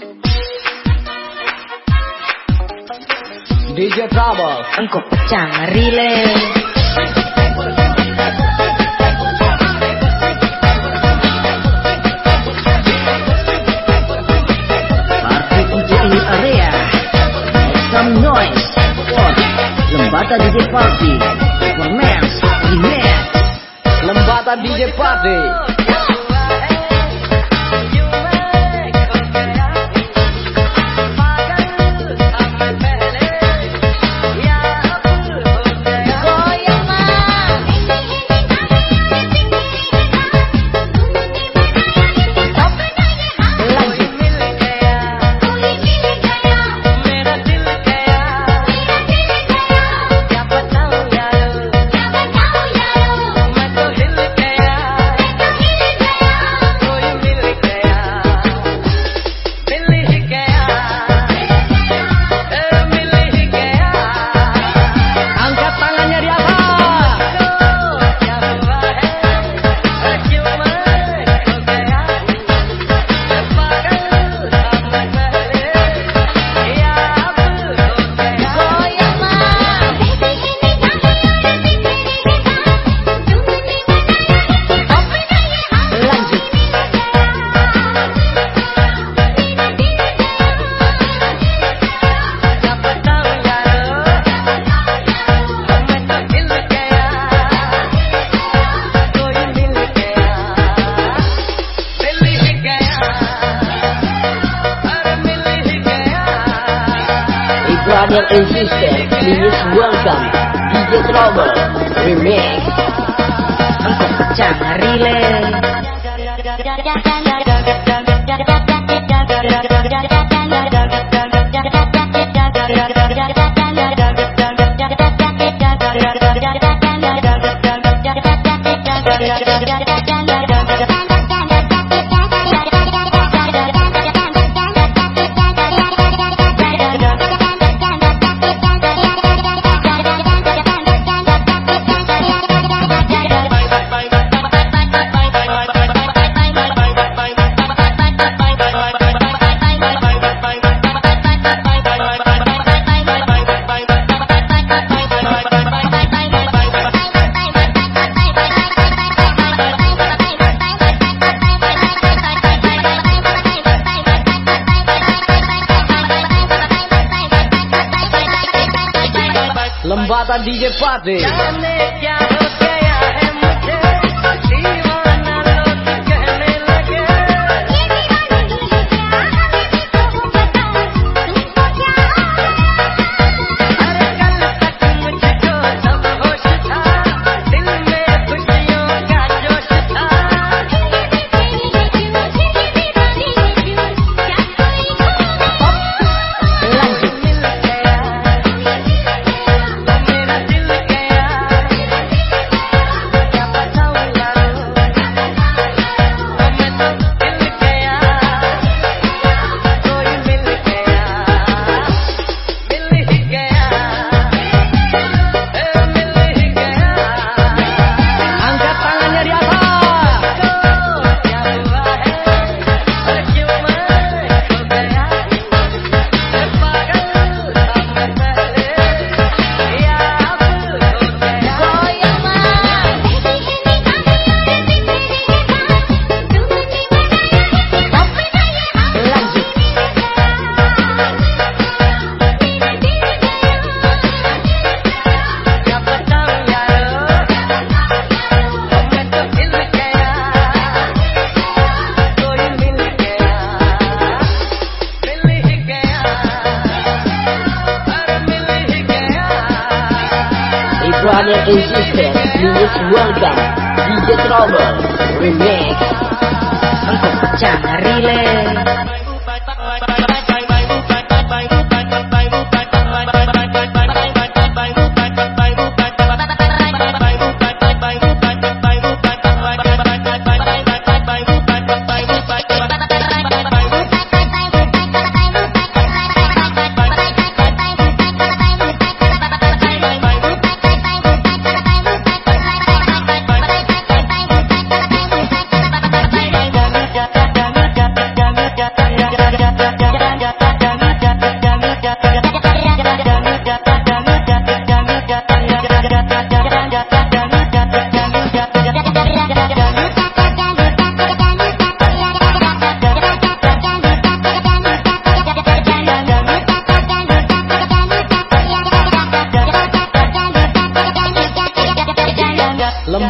DJ Trouble Engkau pecah relay Lembata DJ Party. Performance Remix Lembata DJ Party Ibrahim Insistent Please welcome DJ Trouble Remix Lembata DJ Party Ibrahim Insistent Please welcome DJ Trouble Remix. Pecah relay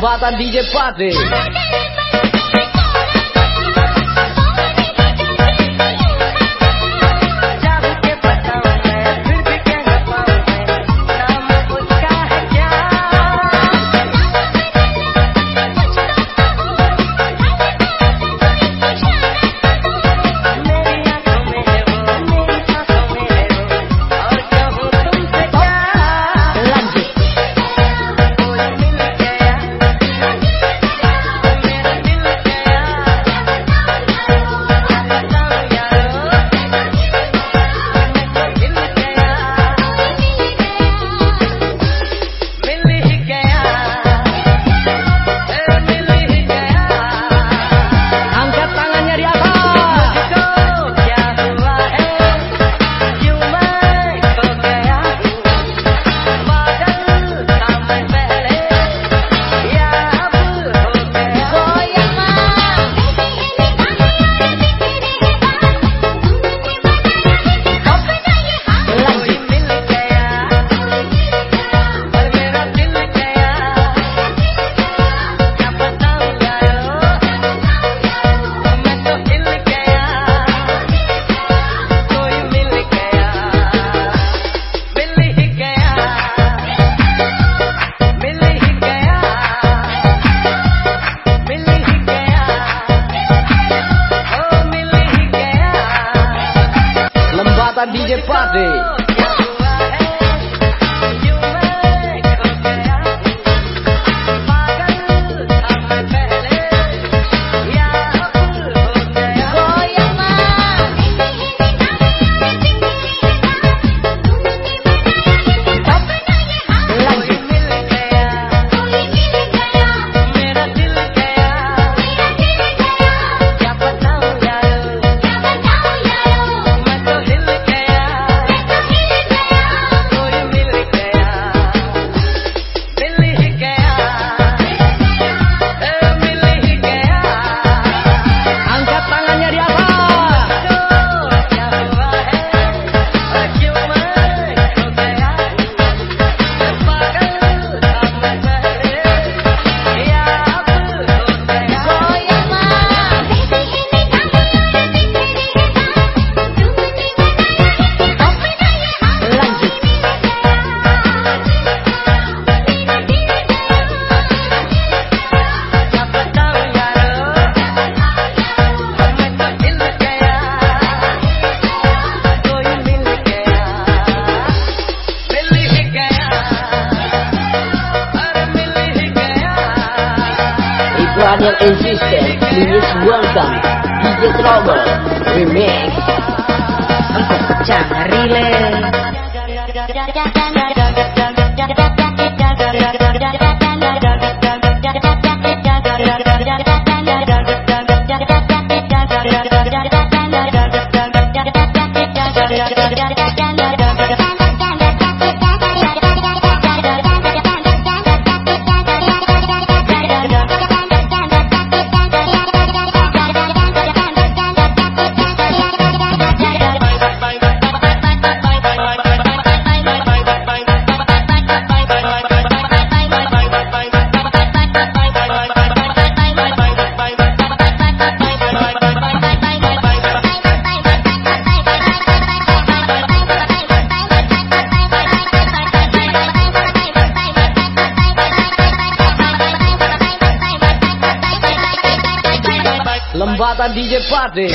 Lembatan DJ Party DJ Party Yang insisten Please welcome DJ Trouble Remix. Jangan relay Bata DJ Patrick.